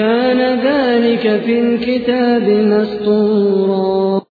كان ذلك في الكتاب مسطورا.